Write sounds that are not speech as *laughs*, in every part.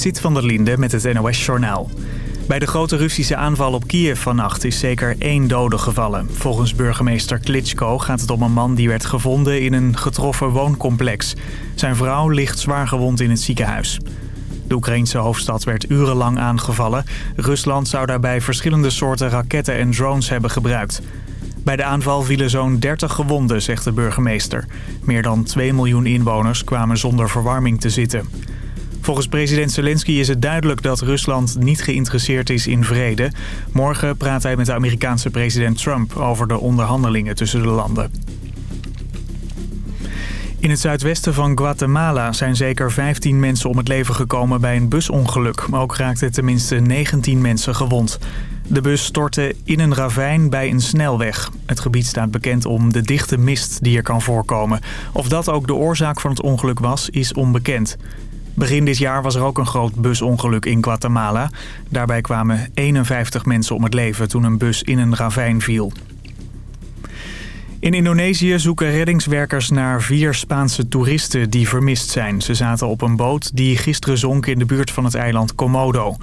Zit van der Linde met het NOS-journaal. Bij de grote Russische aanval op Kiev vannacht is zeker één dode gevallen. Volgens burgemeester Klitschko gaat het om een man die werd gevonden in een getroffen wooncomplex. Zijn vrouw ligt zwaar gewond in het ziekenhuis. De Oekraïnse hoofdstad werd urenlang aangevallen. Rusland zou daarbij verschillende soorten raketten en drones hebben gebruikt. Bij de aanval vielen zo'n 30 gewonden, zegt de burgemeester. Meer dan 2 miljoen inwoners kwamen zonder verwarming te zitten. Volgens president Zelensky is het duidelijk dat Rusland niet geïnteresseerd is in vrede. Morgen praat hij met de Amerikaanse president Trump over de onderhandelingen tussen de landen. In het zuidwesten van Guatemala zijn zeker 15 mensen om het leven gekomen bij een busongeluk. Ook raakten tenminste 19 mensen gewond. De bus stortte in een ravijn bij een snelweg. Het gebied staat bekend om de dichte mist die er kan voorkomen. Of dat ook de oorzaak van het ongeluk was, is onbekend. Begin dit jaar was er ook een groot busongeluk in Guatemala. Daarbij kwamen 51 mensen om het leven toen een bus in een ravijn viel. In Indonesië zoeken reddingswerkers naar vier Spaanse toeristen die vermist zijn. Ze zaten op een boot die gisteren zonk in de buurt van het eiland Komodo.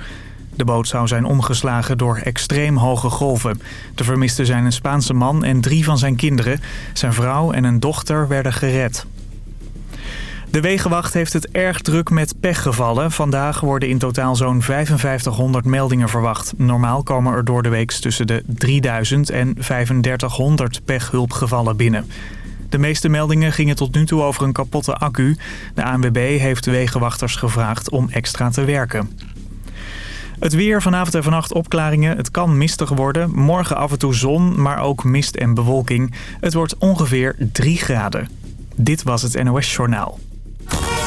De boot zou zijn omgeslagen door extreem hoge golven. De vermisten zijn een Spaanse man en drie van zijn kinderen. Zijn vrouw en een dochter werden gered. De Wegenwacht heeft het erg druk met pechgevallen. Vandaag worden in totaal zo'n 5500 meldingen verwacht. Normaal komen er door de week tussen de 3000 en 3500 pechhulpgevallen binnen. De meeste meldingen gingen tot nu toe over een kapotte accu. De ANWB heeft wegenwachters gevraagd om extra te werken. Het weer vanavond en vannacht opklaringen. Het kan mistig worden. Morgen af en toe zon, maar ook mist en bewolking. Het wordt ongeveer 3 graden. Dit was het NOS Journaal.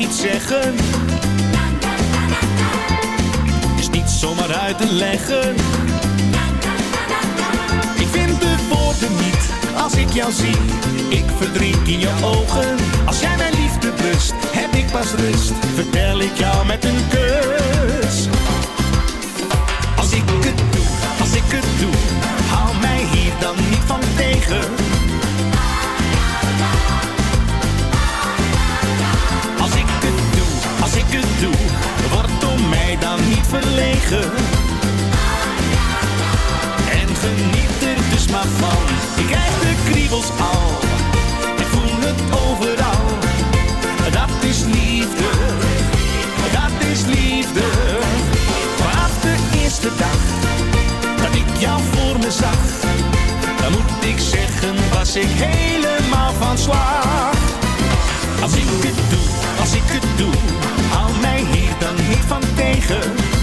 Iets zeggen. Is niet zomaar uit te leggen. Ik vind de woorden niet als ik jou zie. Ik verdrink in je ogen. Als jij mijn liefde blust, heb ik pas rust. Vertel ik jou met een kus. Als ik het doe, als ik het doe, hou mij hier dan niet van tegen. Ik het doe, word om mij dan niet verlegen. En geniet er dus maar van. Ik krijg de kriebels al, ik voel het overal. Dat is liefde, dat is liefde. Vanaf de eerste dag dat ik jou voor me zag, dan moet ik zeggen, was ik helemaal van slag. Als ik het doe, als ik het doe, hou mij hier dan niet van tegen.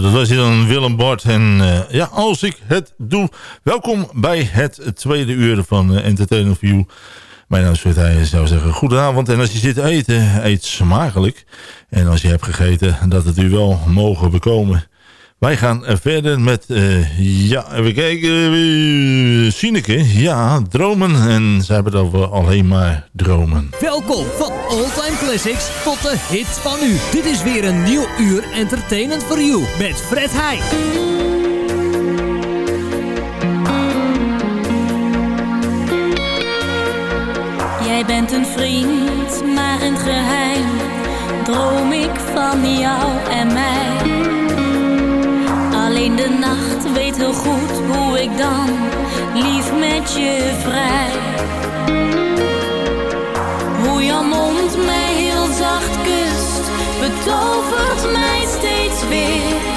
Dat was hier dan Willem Bart. En uh, ja, als ik het doe. Welkom bij het tweede uur van uh, Entertainment View. Mijn naam is Heij. zou zeggen goedenavond. En als je zit eten, eet smakelijk. En als je hebt gegeten, dat het u wel mogen bekomen. Wij gaan verder met, uh, ja, even kijken, uh, Sineke. Ja, dromen. En ze hebben het over alleen maar dromen. Welkom van All Time Classics tot de hits van nu. Dit is weer een nieuw uur Entertainment for You met Fred Heij. Jij bent een vriend, maar in het geheim droom ik van jou en mij. Alleen de nacht weet heel goed hoe ik dan lief met je vrij. Hoe jouw mond mij heel zacht kust, betovert mij steeds weer.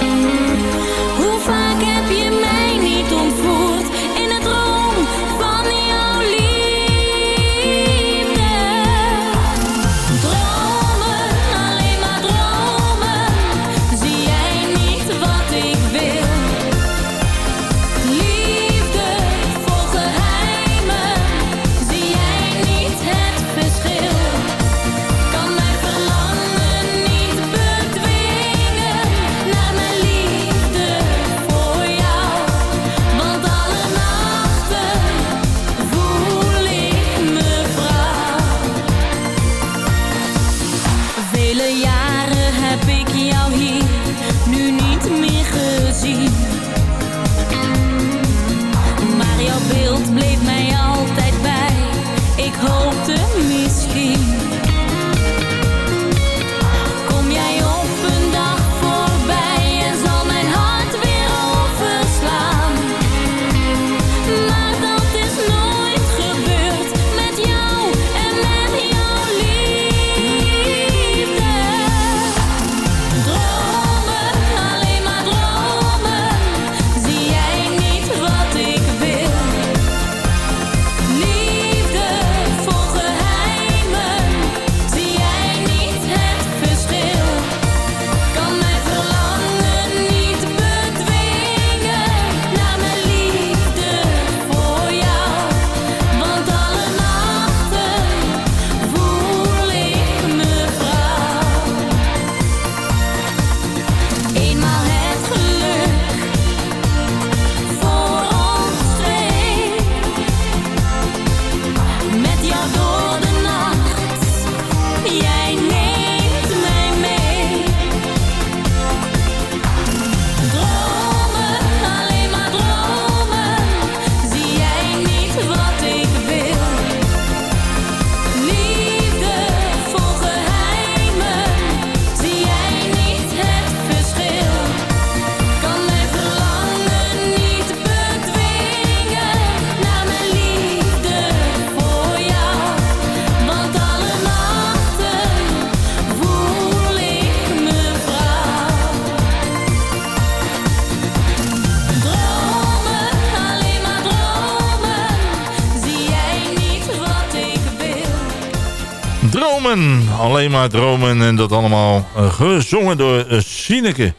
Maar dromen. En dat allemaal eh, gezongen door uh, Sineke.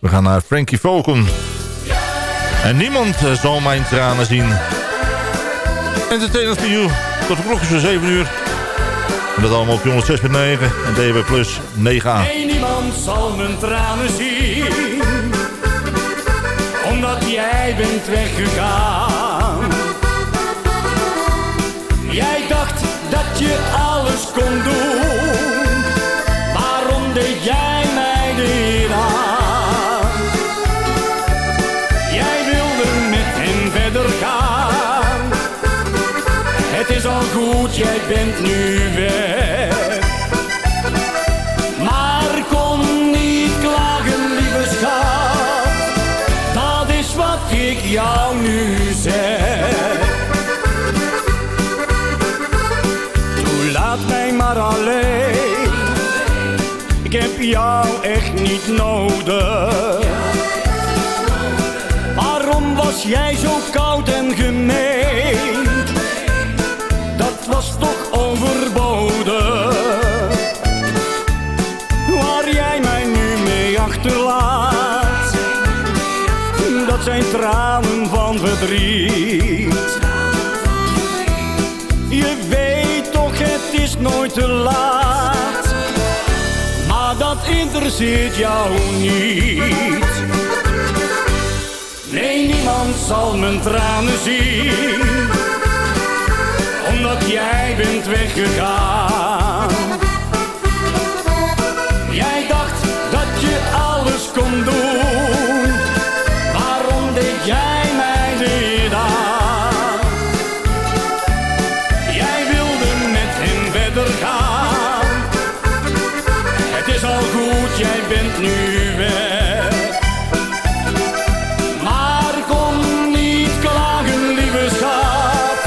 We gaan naar Frankie Falcon. En niemand eh, zal mijn tranen zien. Entertainment for you. Tot de klokjes van 7 uur. En dat allemaal op 106.9 en DB Plus 9a. Nee, niemand zal mijn tranen zien. Omdat jij bent weggegaan. Jij dacht dat je alles kon doen. Deed jij mij dit aan? Jij wilde met hem verder gaan. Het is al goed, jij bent nu weg. Maar kom niet klagen, lieve schat. Dat is wat ik jou heb jou echt niet nodig. Waarom was jij zo koud en gemeen? Dat was toch overbodig. Waar jij mij nu mee achterlaat, dat zijn tranen van verdriet. Je weet toch, het is nooit te laat interesseert jou niet. Nee, niemand zal mijn tranen zien, omdat jij bent weggegaan. Jij dacht dat je alles kon doen nu weg. Maar kom niet klagen, lieve schat.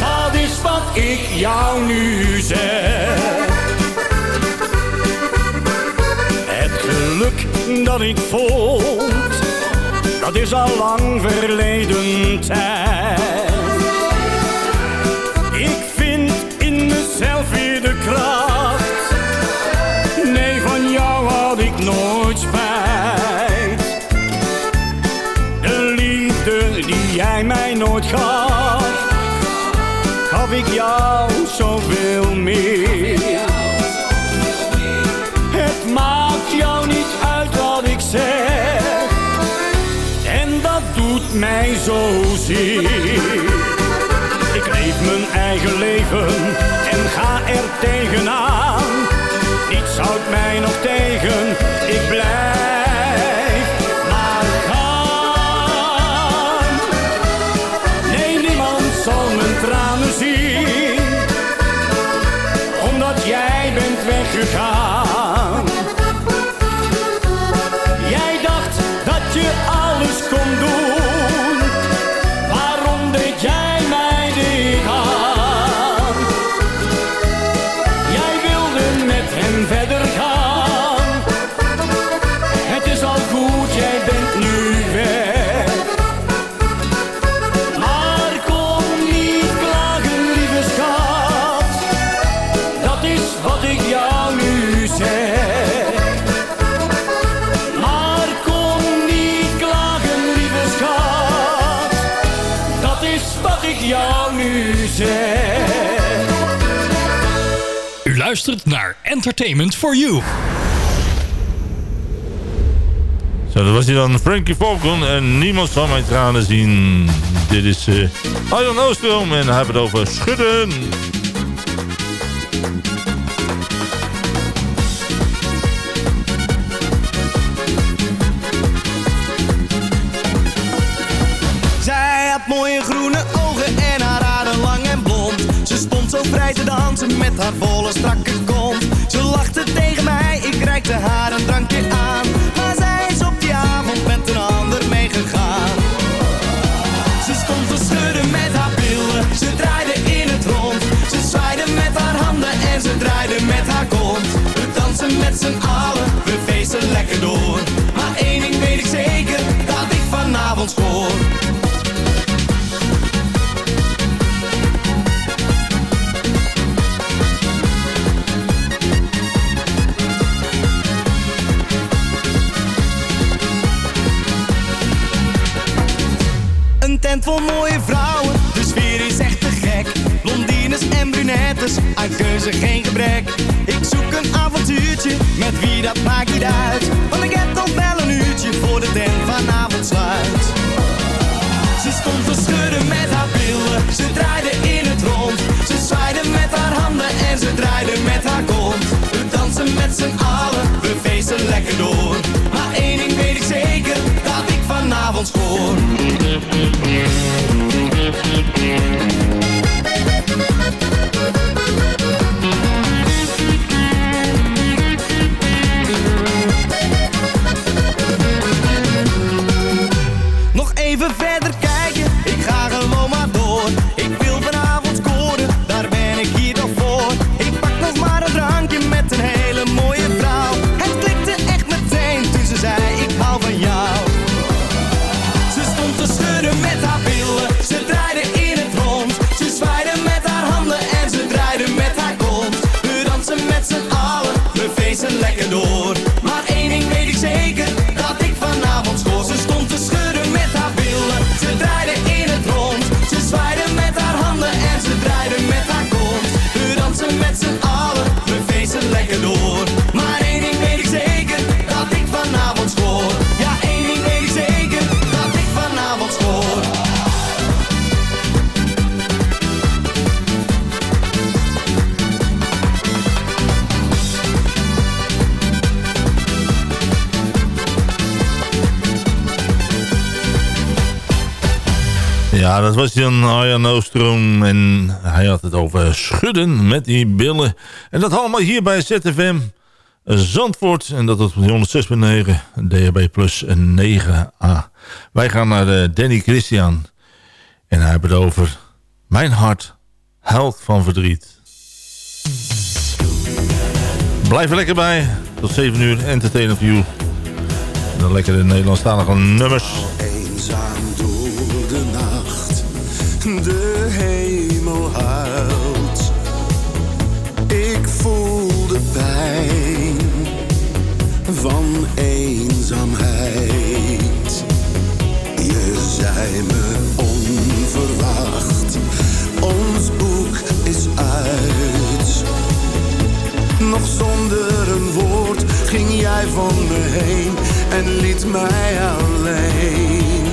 Dat is wat ik jou nu zeg. Het geluk dat ik vond, dat is al lang verleden tijd. en ga er tegenaan. Niets houdt mij nog tegen, ik blijf. luistert naar Entertainment for You. Zo, dat was hij dan, Frankie Falcon. En niemand zal mijn tranen zien. Dit is uh, know film en hij hebben het over schudden. met haar volle strakke Arjan Oostrom. En hij had het over schudden met die billen. En dat allemaal hier bij ZFM Zandvoort. En dat op 106.9, DHB plus 9a. Wij gaan naar de Danny Christian. En hij heeft het over Mijn hart huilt van verdriet. Blijf er lekker bij. Tot 7 uur Entertainer View. De lekkere Nederlandstalige nummers. Eenzaam Je zei me onverwacht. Ons boek is uit. Nog zonder een woord ging jij van me heen en liet mij alleen.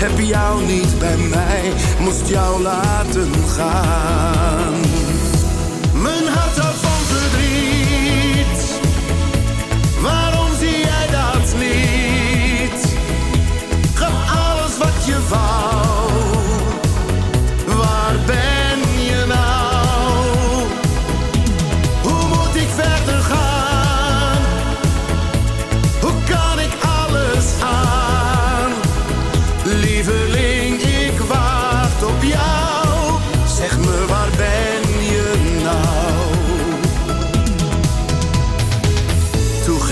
Heb jou niet bij mij, moest jou laten gaan.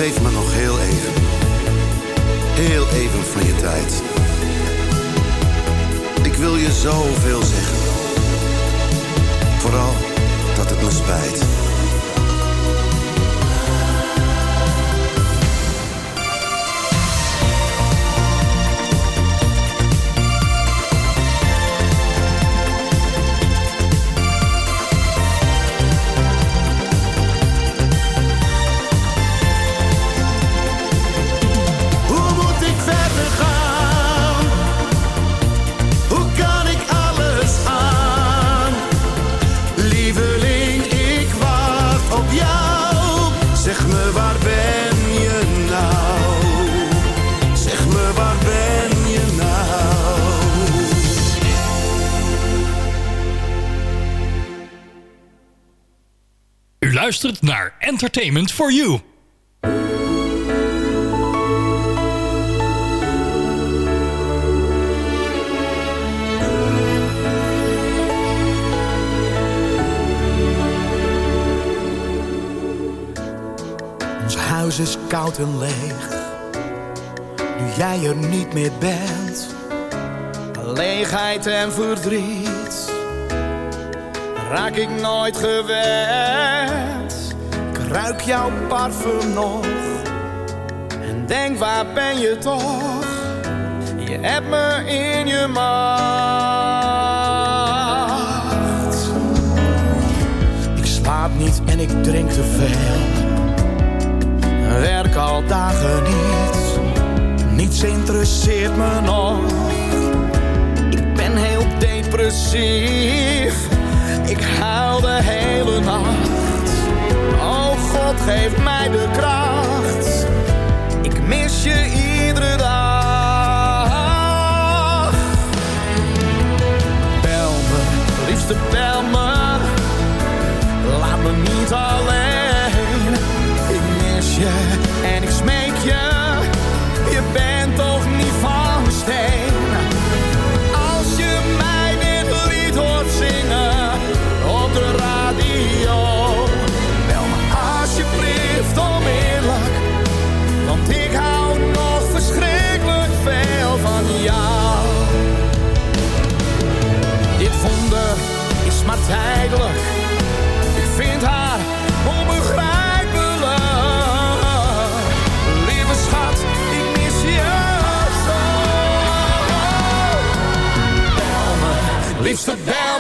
Geef me nog heel even. Heel even van je tijd. Ik wil je zoveel zeggen. Vooral dat het me spijt. Luistert naar Entertainment for You. Ons huis is koud en leeg. Nu jij er niet meer bent. Leegheid en verdriet. Raak ik nooit gewend. Ik ruik jouw parfum nog. En denk waar ben je toch? Je hebt me in je macht. Ik slaap niet en ik drink te veel. Werk al dagen niet, niets interesseert me nog. Ik ben heel depressief, ik huil de hele nacht. Oh God, geef mij de kracht, ik mis je iedere dag. Bel me, liefste bel me, laat me niet alleen. Ik mis je en ik smeek je, onmogelijk. Ik vind haar onbegrijpelijk. Lieve schat, ik mis je zo. Liefste bel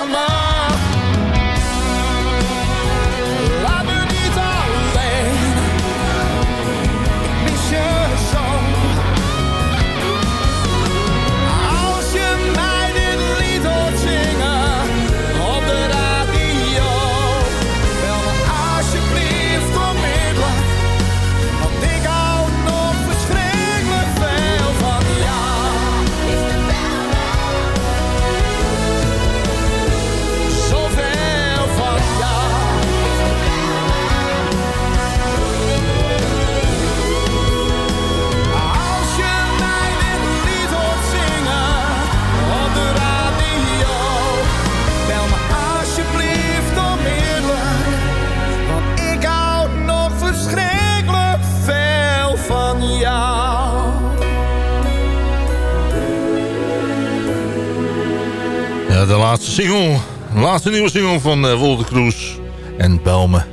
laatste single. Laatste nieuwe single van uh, Wolter Kroes en Belme.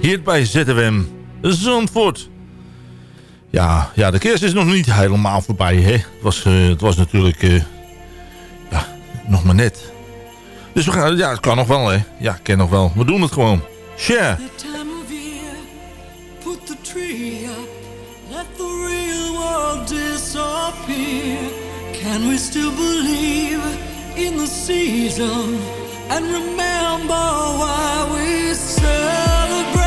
Hier bij ZWM Zandvoort. Ja, ja, de kerst is nog niet helemaal voorbij. Hè? Het, was, eh, het was natuurlijk eh, ja, nog maar net. Dus we gaan, ja, het kan nog wel, hè. Ja, kan nog wel. We doen het gewoon. Share. Can we still believe in the season? And remember why we celebrate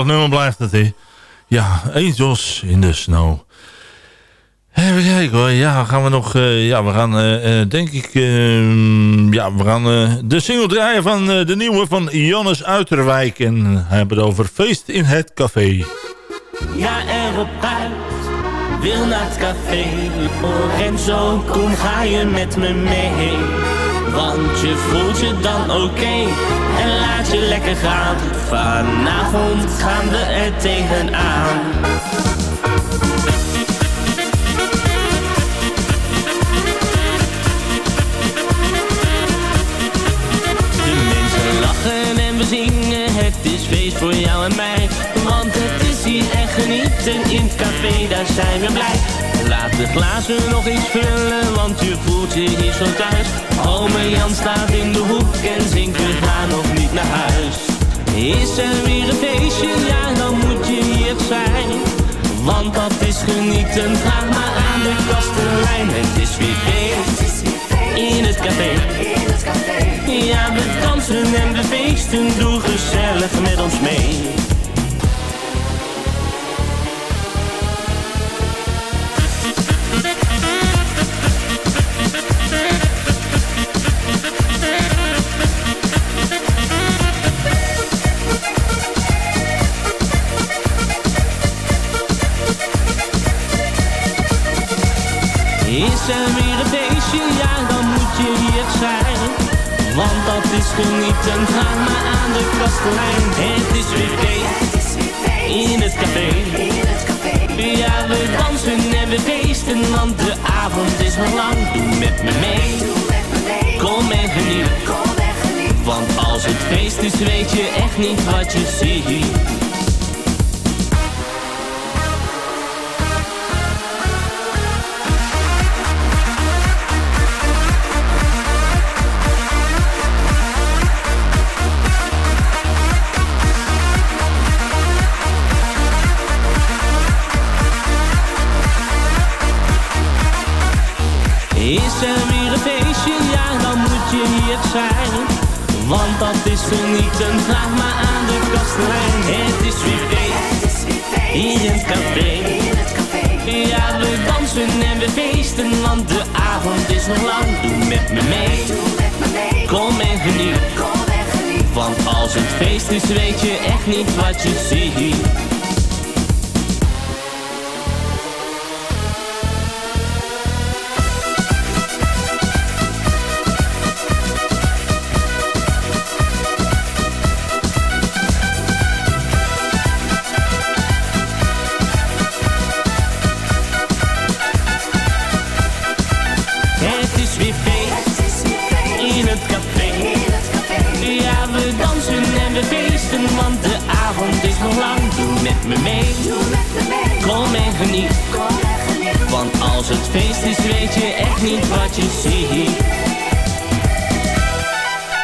geweldig nummer blijft het, hè. Ja, Angels in the Snow. Even kijken hoor. Ja, gaan we nog... eh, ja, we gaan eh, denk ik... eh, ja, we gaan de single draaien van de nieuwe van Jannes Uiterwijk. En hebben het over Feest in het Café. Ja, erop uit, wil naar het café. Lorenzo, kom ga je met me mee. Want je voelt je dan oké en lekker gaan. Vanavond gaan we er tegenaan. De mensen lachen en we zingen, het is feest voor jou en mij. Want het is hier echt genieten in het café, daar zijn we blij. Laat de glazen nog eens vullen, want je voelt je hier zo thuis. Ome Jan staat in de hoek en zingt, we gaan nog niet naar huis. Is er weer een feestje, ja dan moet je hier zijn. Want dat is genieten, ga maar aan de kastelein. Het is weer feest in het café. Ja, we dansen en we feesten, doe gezellig met ons mee. Dat is genieten, ga maar aan de kastelein. Het is weer feest, in het café. Ja, we dansen en we feesten, want de avond is nog lang. Doe met me mee, kom en geniet. Want als het feest is, weet je echt niet wat je ziet. Zijn. Want dat is genieten, vraag maar aan de kastelein. Het is weer feest, hier in het café. Ja, we dansen en we feesten, want de avond is nog lang. Doe met me mee, kom en geniet. Want als het feest is, weet je echt niet wat je ziet. Lang. Doe met me mee, kom en geniet. Want als het feest is, weet je echt niet wat je ziet.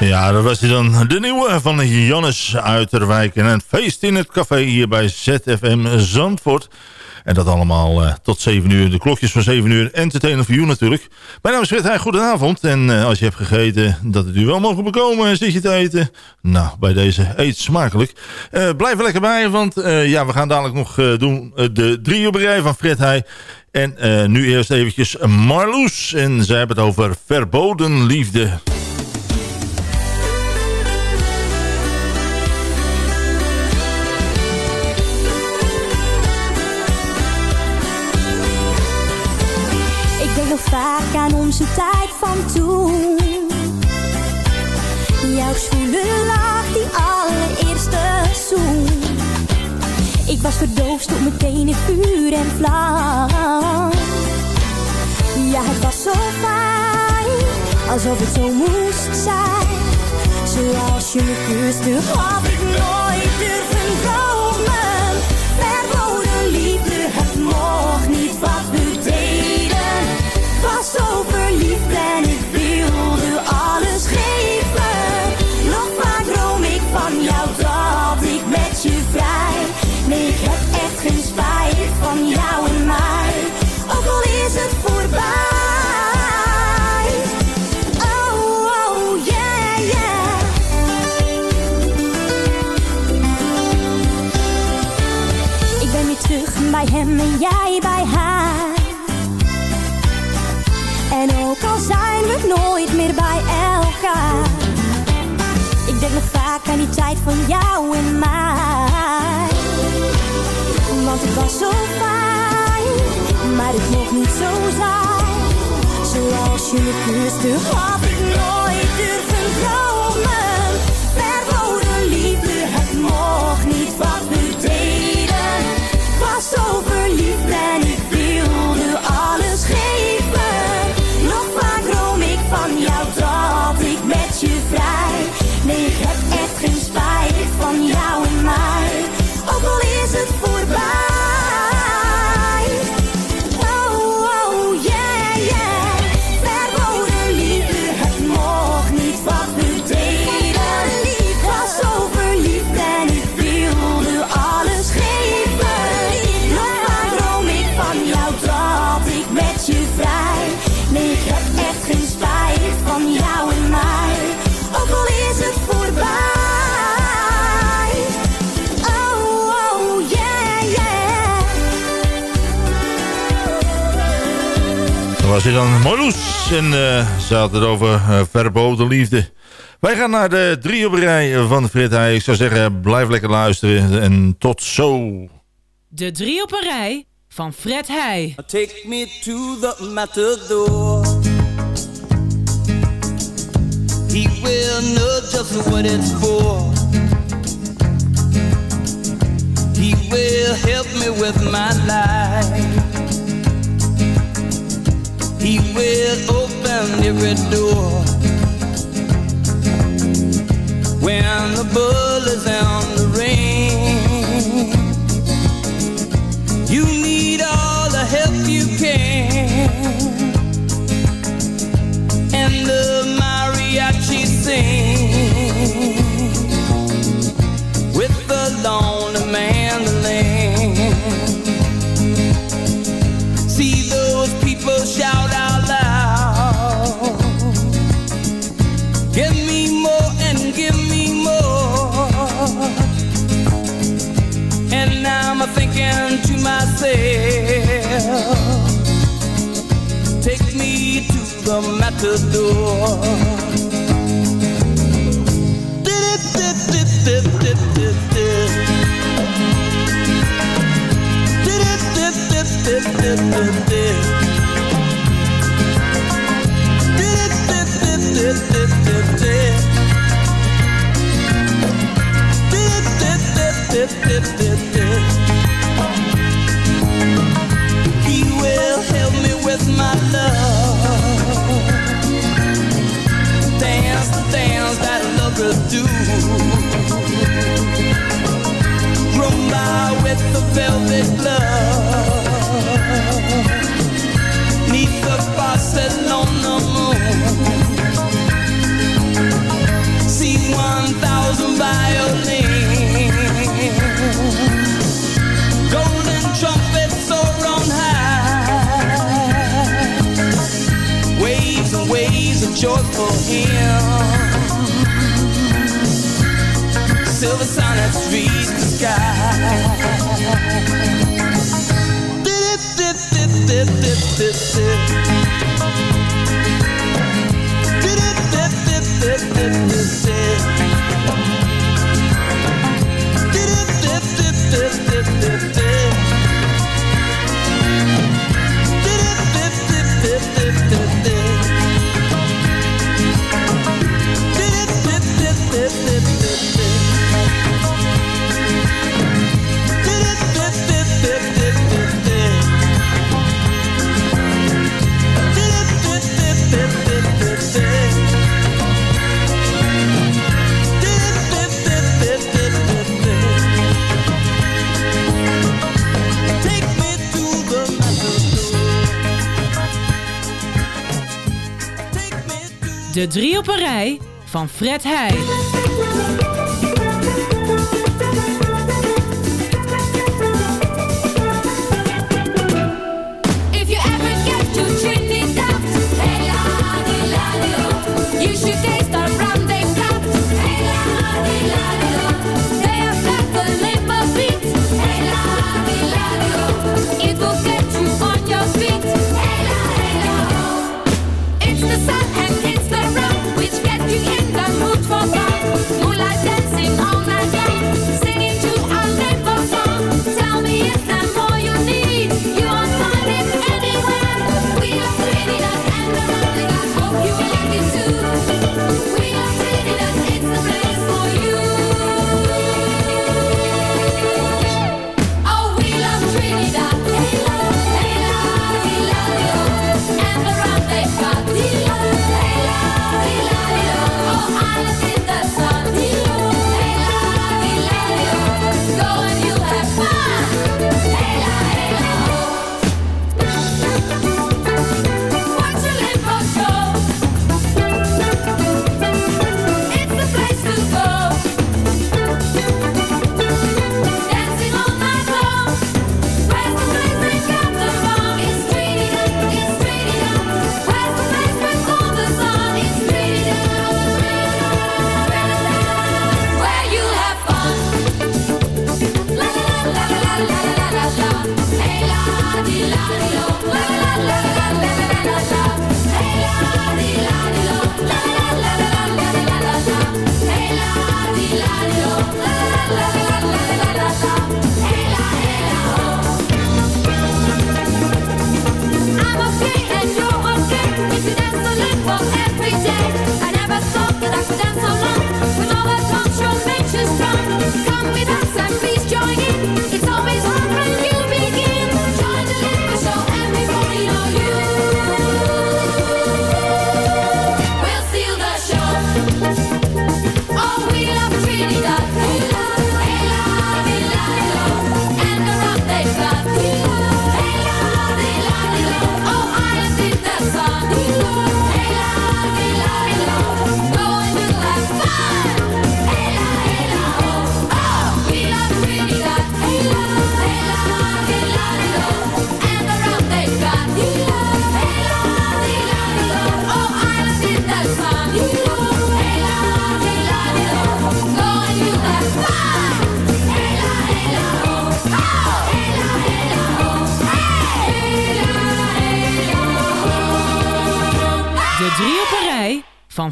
Ja, dat was hij dan. De nieuwe van Jannes Uiterwijk. En een feest in het café hier bij ZFM Zandvoort. En dat allemaal eh, tot 7 uur. De klokjes van 7 uur. Entertainer voor you natuurlijk. Mijn naam is Fred Heij. Goedenavond. En eh, als je hebt gegeten dat het u wel mogen bekomen. En zit je te eten. Nou, bij deze eet smakelijk. Eh, blijf er lekker bij. Want ja, we gaan dadelijk nog doen de drie uur berij van Fred Heij. En nu eerst eventjes Marloes. En zij hebben het over verboden liefde. Vaak aan onze tijd van toen. Jouw zwoele lach, die allereerste zoen. Ik was verdoofd, stond meteen in vuur en vlam. Ja, het was zo fijn, alsof het zo moest zijn. Zoals je me kuste, had ik nooit durven dromen. Spijt van jou en mij. Ook al is het voorbij. Oh, oh, yeah, yeah. Ik ben weer terug bij hem en jij bij haar. En ook al zijn we nooit meer bij elkaar. Ik denk nog vaak aan die tijd van jou en mij. Zo fijn, maar het mocht niet zo zijn. Zoals je me kuste, had ik nooit was hij dan Molus. En uh, ze had het over uh, verboden liefde. Wij gaan naar de drie op rij van Frit Heij. Ik zou zeggen, blijf lekker luisteren. En tot zo. De drie op rij van Fred Heij. Take me to the matador. He will know just what it's for. He will help me with my life. He will open every door. When the bull is on the rain, you need all the help you can. And the mariachi sing with the lonely Take me to the matador. Did it, did, did, van Fred Heij.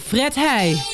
Fred Heij.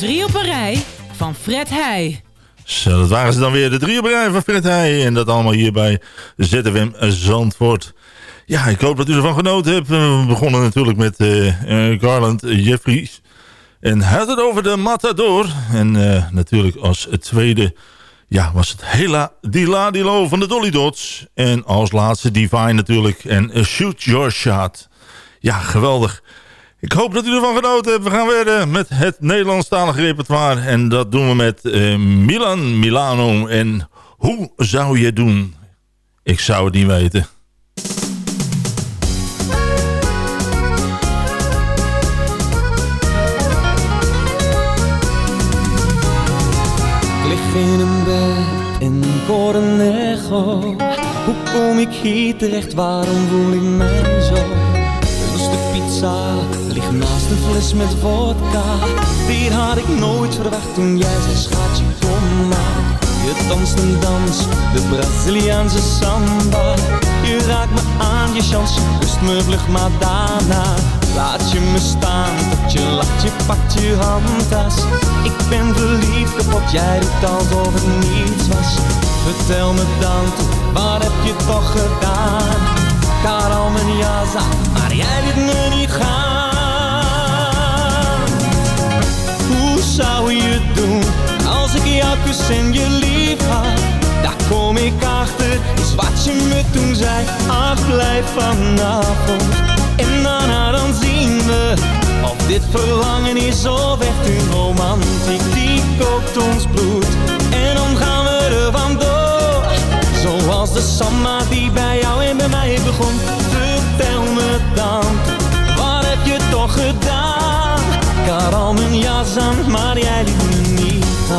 Drie op een rij van Fred Heij. Zo, dat waren ze dan weer de drie op een rij van Fred Heij. En dat allemaal hier bij ZFM Zandvoort. Ja, ik hoop dat u ervan genoten hebt. We begonnen natuurlijk met eh, eh, Garland Jeffries. En had het over de Matador. En eh, natuurlijk als tweede ja, was het Hela Dila Dilo van de Dolly Dots. En als laatste Divine natuurlijk. En Shoot Your Shot. Ja, geweldig. Ik hoop dat u ervan genoten hebt. We gaan verder met het Nederlandstalige repertoire. En dat doen we met Milan Milano. En hoe zou je doen? Ik zou het niet weten. In een bed in Cornejo. Hoe kom ik hier terecht? Waarom voel ik mij zo? Een stuk pizza ligt naast een fles met vodka. Die had ik nooit verwacht toen jij zei schatje kom maar. Je danst een dans, de Braziliaanse samba. Je raakt me aan, je chance, kust me vlug maar daarna. Laat je me staan, tot je lacht, je pakt je handtas. Ik ben verliefd kapot, jij doet alsof het niets was. Vertel me dan, wat heb je toch gedaan? Al mijn jas aan, maar jij liet me niet gaan. Hoe zou je doen, als ik jou kus en je lief had, daar kom ik achter, is wat je me toen zei. Ah, blijf vanavond en daarna dan zien we of dit verlangen is of echt een romantiek die kookt ons bloed. En dan gaan we er vandoor, zoals de samba die bij jou en bij mij begon. Vertel me dan, wat heb je toch gedaan? Ik had mijn jas aan, maar jij liet Vertel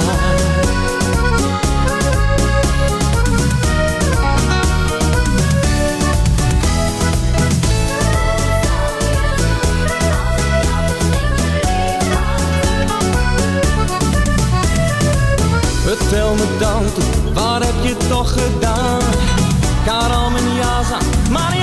me dan, waar heb je toch gedaan? Karam en al mijn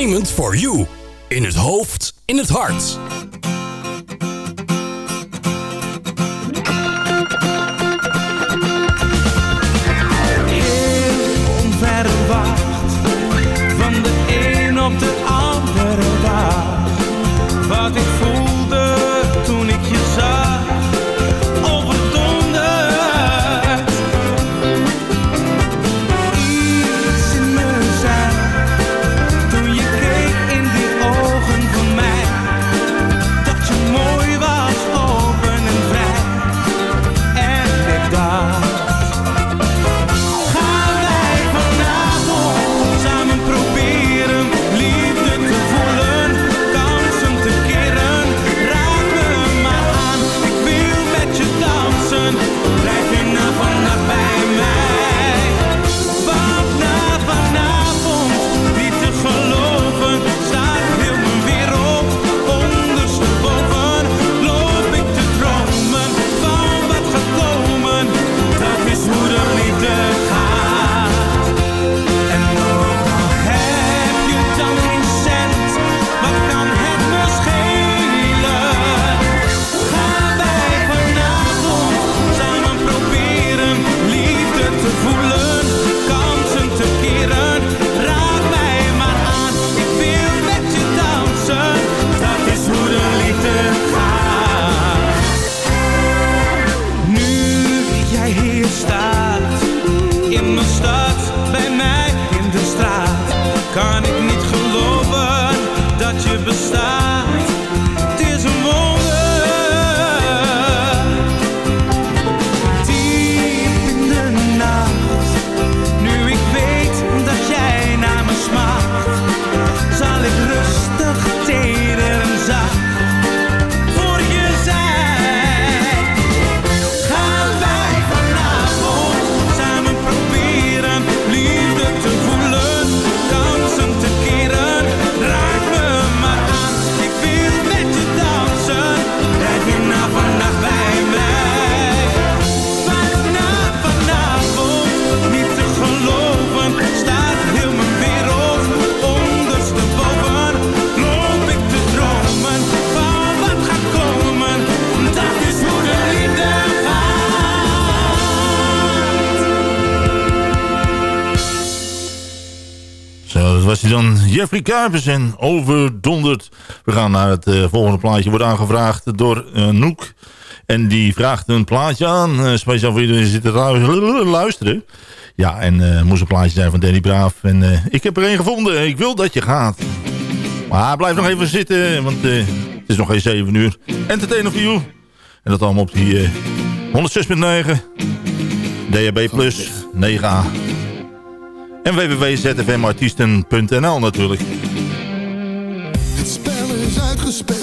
Entertainment for you. In het hoofd, in het hart. Connie. dan, Jeffrey Kuipers en Overdonderd. We gaan naar het eh, volgende plaatje, wordt aangevraagd door eh, Noek. En die vraagt een plaatje aan, eh, speciaal voor jullie zit thuis *laughs* luisteren. Ja, en moest een plaatje zijn van Danny Braaf. En ik heb er één gevonden, ik wil dat je gaat. Maar blijf nog even zitten, want het is nog geen 7 uur. Entertainer voor you. En dat allemaal op die 106.9, DHB Plus, 9A. En www.zfmartiesten.nl natuurlijk. Het spel is uitgespeeld.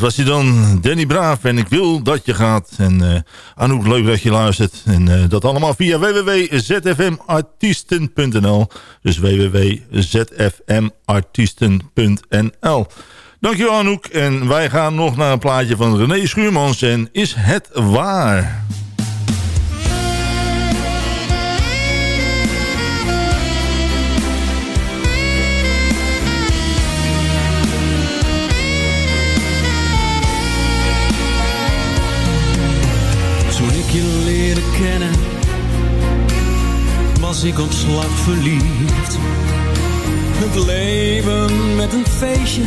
Dat was hij dan, Danny Braaf. En ik wil dat je gaat. En eh Anouk, leuk dat je luistert. En eh, dat allemaal via www.zfmartiesten.nl Dus www.zfmartiesten.nl Dankjewel Anouk. En wij gaan nog naar een plaatje van René Schuurmans. En Is het waar? Ik op slag verliefd. Het leven met een feestje,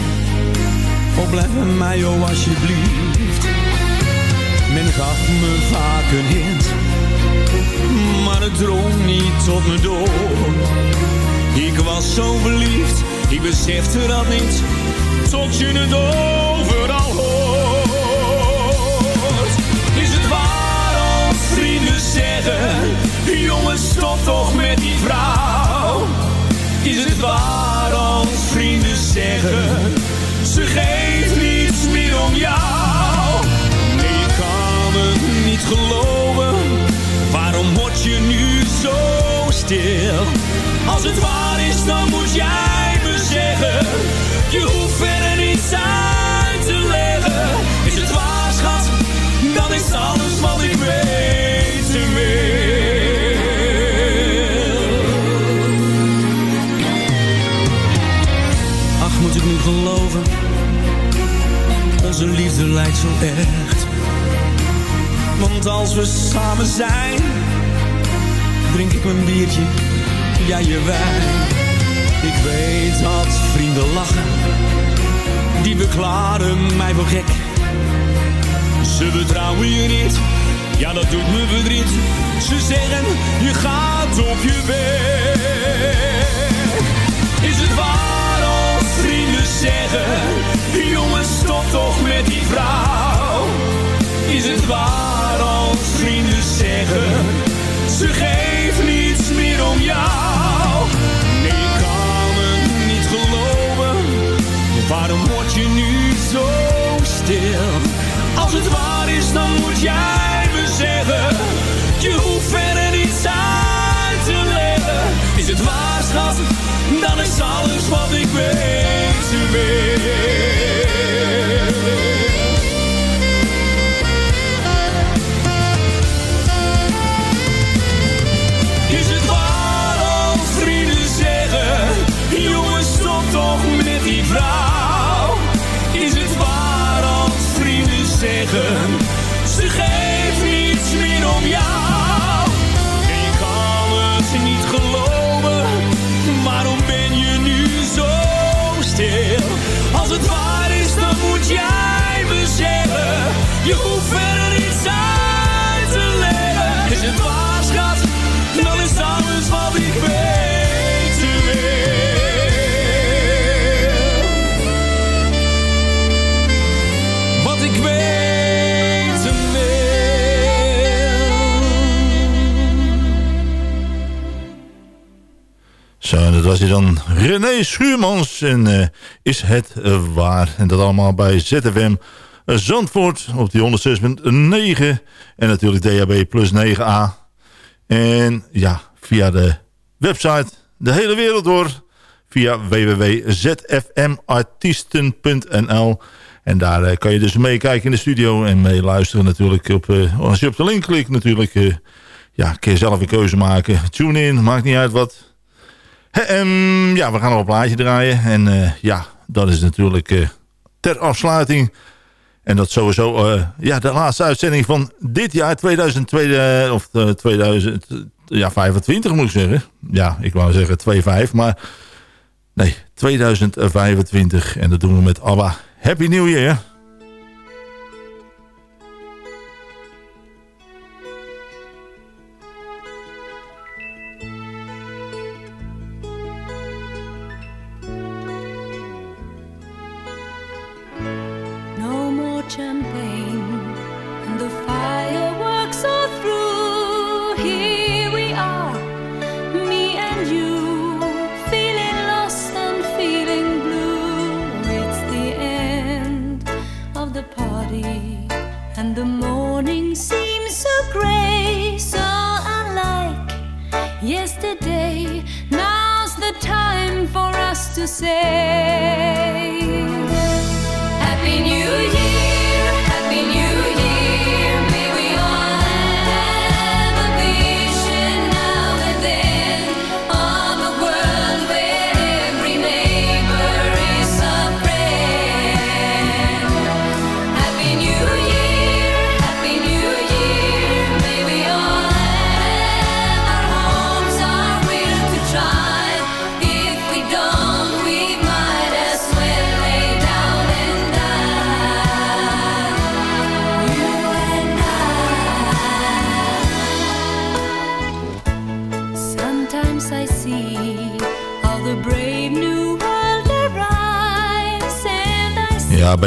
oh blijf bij mij oh alsjeblieft. Men gaf me vaak een hint, maar het drong niet tot me door. Ik was zo verliefd, ik besefte dat niet, tot je het overal zeggen, jongens stop toch met die vrouw. Is het waar als vrienden zeggen, ze geeft niets meer om jou. Nee, ik kan het niet geloven, waarom word je nu zo stil? Als het waar is, dan moet jij me zeggen, je hoeft verder niets uit te leggen. Is het waar, schat? dan is alles wat ik weet ze wil. Ach, moet ik nu geloven? Onze liefde lijkt zo echt. Want als we samen zijn, drink ik mijn biertje, jij je wijn. Ik weet dat vrienden lachen, die beklagen mij voor gek. Ze vertrouwen je niet ja dat doet me verdriet. Ze zeggen, je gaat op je weg. Is het waar als vrienden zeggen, jongens stop toch met die vrouw. Is het waar als vrienden zeggen, ze geeft niets meer om jou. Nee, ik kan het niet geloven, waarom word je nu zo stil? Als het waar is, dan moet jij me zeggen, je hoeft verder niets uit was dan René Schuurmans. En eh, is het eh, waar? En dat allemaal bij ZFM eh, Zandvoort op die 106.9. En natuurlijk DHB plus 9a. En ja, via de website de hele wereld door. Via www.zfmartiesten.nl En daar kan je dus meekijken in de studio en meeluisteren natuurlijk. Op, als je op de link klikt natuurlijk, ja, kun je zelf een keuze maken. Tune in, maakt niet uit wat. Ehm, ja, we gaan nog een plaatje draaien. En eh, ja, dat is natuurlijk eh, ter afsluiting. En dat sowieso eh, ja, de laatste uitzending van dit jaar, 2002, of eh, 2000, ja, 25 moet ik zeggen. Ja, ik wou zeggen 2,5, maar nee, 2025. En dat doen we met ABBA. Happy New Year!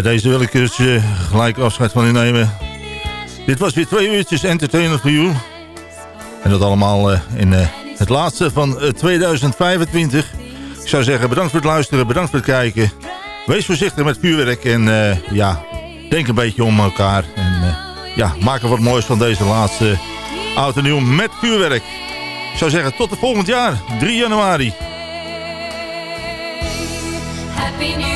Bij deze wil ik dus eh, gelijk afscheid van u nemen. Dit was weer twee uurtjes Entertainment for You. En dat allemaal eh, in eh, het laatste van eh, 2025. Ik zou zeggen, bedankt voor het luisteren, bedankt voor het kijken. Wees voorzichtig met vuurwerk en ja, denk een beetje om elkaar. En ja, maak er wat moois van deze laatste oud en nieuw met vuurwerk. Ik zou zeggen, tot de volgend jaar, 3 januari. Happy New